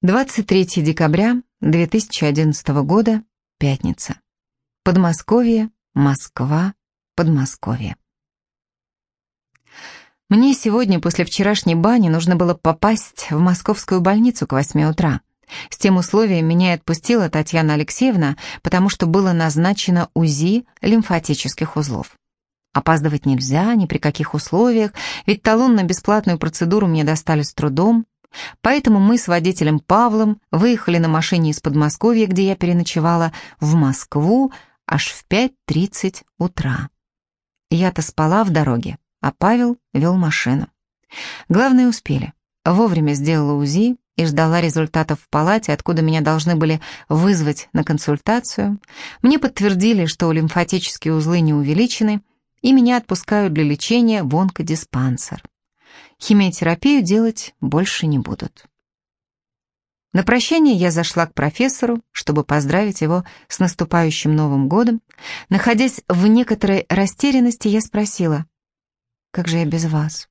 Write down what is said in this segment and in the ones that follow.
23 декабря 2011 года, пятница. Подмосковье, Москва, Подмосковье. Мне сегодня после вчерашней бани нужно было попасть в московскую больницу к 8 утра. С тем условием меня отпустила Татьяна Алексеевна, потому что было назначено УЗИ лимфатических узлов. Опаздывать нельзя, ни при каких условиях, ведь талон на бесплатную процедуру мне достали с трудом, Поэтому мы с водителем Павлом выехали на машине из Подмосковья, где я переночевала, в Москву аж в 5.30 утра. Я-то спала в дороге, а Павел вел машину. Главное, успели. Вовремя сделала УЗИ и ждала результатов в палате, откуда меня должны были вызвать на консультацию. Мне подтвердили, что лимфатические узлы не увеличены, и меня отпускают для лечения в онкодиспансер. Химиотерапию делать больше не будут. На прощание я зашла к профессору, чтобы поздравить его с наступающим Новым годом. Находясь в некоторой растерянности, я спросила, «Как же я без вас?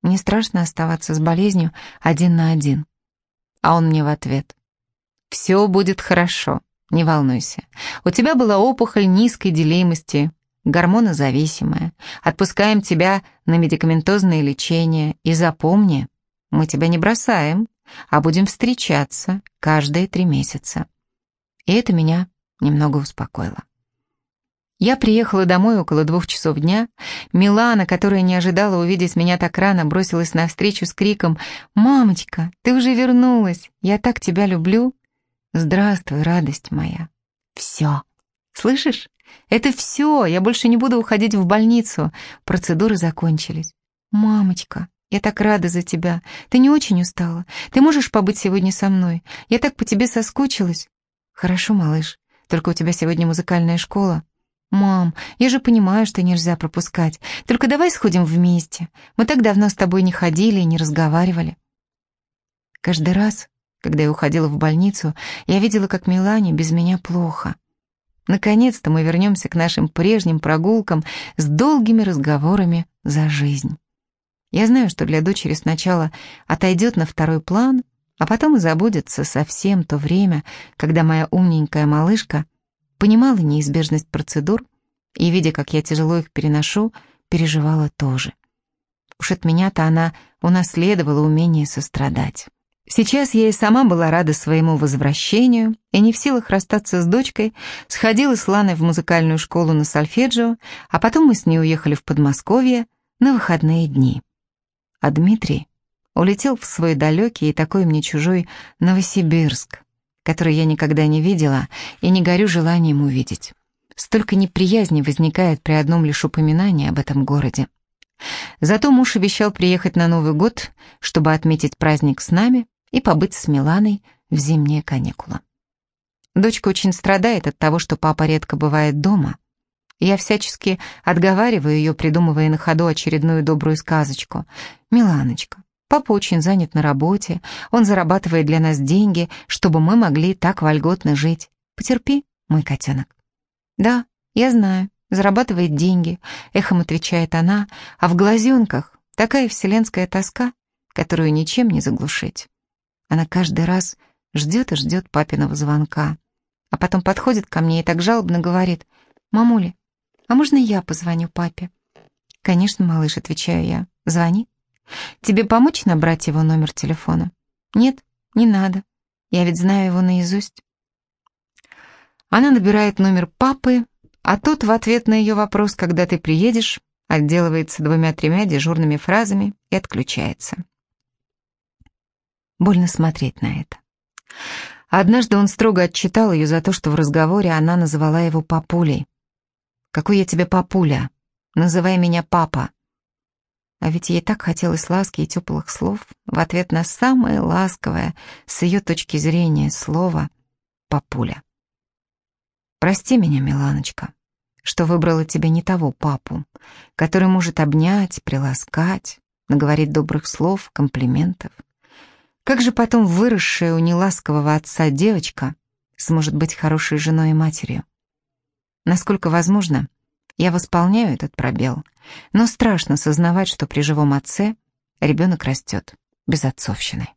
Мне страшно оставаться с болезнью один на один». А он мне в ответ, «Все будет хорошо, не волнуйся. У тебя была опухоль низкой делимости, гормонозависимая. Отпускаем тебя на медикаментозное лечение. И запомни, мы тебя не бросаем, а будем встречаться каждые три месяца. И это меня немного успокоило. Я приехала домой около двух часов дня. Милана, которая не ожидала увидеть меня так рано, бросилась навстречу с криком «Мамочка, ты уже вернулась! Я так тебя люблю!» «Здравствуй, радость моя!» «Все! Слышишь? Это все, я больше не буду уходить в больницу. Процедуры закончились. Мамочка, я так рада за тебя. Ты не очень устала? Ты можешь побыть сегодня со мной? Я так по тебе соскучилась. Хорошо, малыш. Только у тебя сегодня музыкальная школа. «Мам, я же понимаю, что нельзя пропускать. Только давай сходим вместе. Мы так давно с тобой не ходили и не разговаривали». Каждый раз, когда я уходила в больницу, я видела, как Милане без меня плохо. Наконец-то мы вернемся к нашим прежним прогулкам с долгими разговорами за жизнь. Я знаю, что для дочери сначала отойдет на второй план, а потом и забудется совсем то время, когда моя умненькая малышка понимала неизбежность процедур и, видя, как я тяжело их переношу, переживала тоже. Уж от меня-то она унаследовала умение сострадать. Сейчас я и сама была рада своему возвращению и не в силах расстаться с дочкой, сходила с Ланой в музыкальную школу на сольфеджио, а потом мы с ней уехали в Подмосковье на выходные дни. А Дмитрий улетел в свой далекий и такой мне чужой Новосибирск, который я никогда не видела и не горю желанием увидеть. Столько неприязни возникает при одном лишь упоминании об этом городе. Зато муж обещал приехать на Новый год, чтобы отметить праздник с нами, и побыть с Миланой в зимние каникулы. Дочка очень страдает от того, что папа редко бывает дома. Я всячески отговариваю ее, придумывая на ходу очередную добрую сказочку. «Миланочка, папа очень занят на работе, он зарабатывает для нас деньги, чтобы мы могли так вольготно жить. Потерпи, мой котенок». «Да, я знаю, зарабатывает деньги», — эхом отвечает она, а в глазенках такая вселенская тоска, которую ничем не заглушить. Она каждый раз ждет и ждет папиного звонка, а потом подходит ко мне и так жалобно говорит, «Мамуля, а можно я позвоню папе?» «Конечно, малыш», — отвечаю я, «звони». «Тебе помочь набрать его номер телефона?» «Нет, не надо, я ведь знаю его наизусть». Она набирает номер папы, а тот в ответ на ее вопрос, когда ты приедешь, отделывается двумя-тремя дежурными фразами и отключается. Больно смотреть на это. Однажды он строго отчитал ее за то, что в разговоре она назвала его папулей. «Какой я тебе папуля? Называй меня папа». А ведь ей так хотелось ласки и теплых слов в ответ на самое ласковое, с ее точки зрения, слово «папуля». «Прости меня, Миланочка, что выбрала тебе не того папу, который может обнять, приласкать, наговорить добрых слов, комплиментов». Как же потом выросшая у неласкового отца девочка сможет быть хорошей женой и матерью? Насколько возможно, я восполняю этот пробел, но страшно сознавать, что при живом отце ребенок растет без отцовщины.